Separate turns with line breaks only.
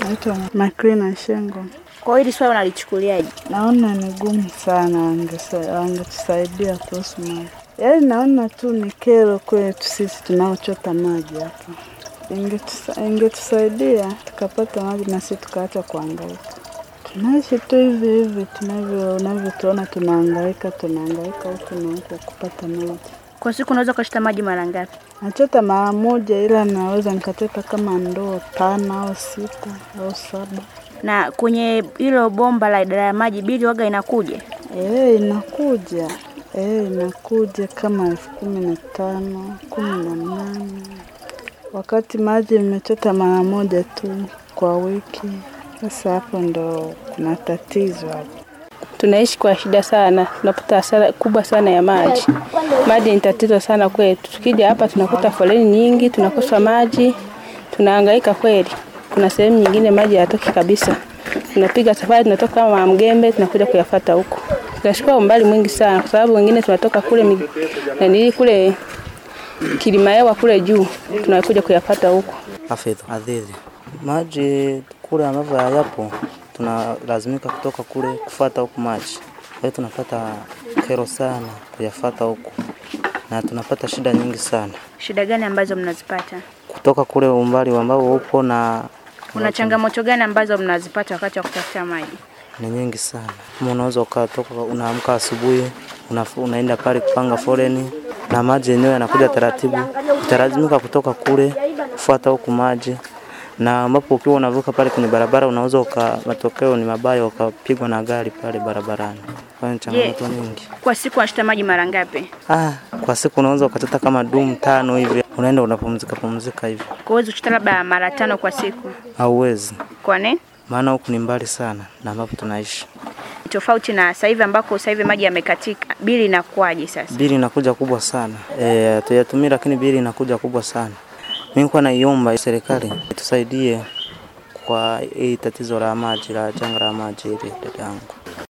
Naitwa Makrina Shengo.
Kwa hiyo hili swali unalichukuliaje?
Naona ni gumu sana, wangetusaidia kuhusu maji. Yaani naona tu ni kero kwetu sisi tunaochota maji hapa. Ingetusa- Ingetusaidia tukapata maji na sisi tukaacha kuhangaika. Tunaishi tu hivi hivi tunavyo unavyotuona, tunaangaika tunahangaika huku na huku kupata maji.
Kwa siku unaweza ukachota maji mara ngapi?
Nachota mara moja, ila naweza nikachota kama ndoo tano au sita au saba.
Na kwenye hilo bomba la idara ya maji bili waga inakuja?
Eh, inakuja eh, inakuja kama elfu kumi na tano kumi na nane wakati maji nimechota mara moja tu kwa wiki. Sasa hapo ndo kuna tatizo hapo.
Tunaishi kwa shida sana, tunapata hasara kubwa sana ya maji. Maji ni tatizo sana kwetu. Tukija hapa tunakuta foleni nyingi, tunakosa maji, tunahangaika kweli. Kuna sehemu nyingine maji hayatoki kabisa. Tunapiga safari, tunatoka kama Mgembe tunakuja kuyafata huko. Tunachukua umbali mwingi sana, kwa sababu wengine tunatoka kule nani kule Kilimaewa kule juu, tunakuja kuyafata huko.
Afedho Adhidhi. Maji kule ambavyo hayapo, tunalazimika kutoka kule kufata huku maji. Kwa hiyo tunapata kero sana kuyafata huku na tunapata shida nyingi sana
Shida gani ambazo mnazipata?
kutoka kule umbali ambao upo na
Kuna changamoto gani ambazo mnazipata wakati wa kutafuta maji?
ni nyingi sana. Unaweza ukatoka, unaamka asubuhi, una, unaenda pale kupanga foleni na maji yenyewe yanakuja taratibu, utalazimika kutoka kule kufuata huku maji na ambapo ukiwa unavuka pale kwenye barabara unaweza uka, matokeo ni mabaya, ukapigwa na gari pale barabarani. Kwa hiyo changamoto nyingi.
Kwa siku unachota maji mara ngapi?
Ah, kwa siku unaweza ukachota kama dumu tano hivi, unaenda unapumzika pumzika hivi,
Kwa hiyo unachota labda mara tano kwa siku.
hauwezi,
Kwa nini?
maana huku ni mbali sana na ambapo tunaishi.
Tofauti na sasa hivi ambako sasa hivi maji yamekatika, bili inakuwaje sasa?
bili inakuja kubwa sana e, tuyatumii, lakini bili inakuja kubwa sana. Mimi kwa naiomba serikali itusaidie kwa hii tatizo la maji la janga la maji hili dada yangu.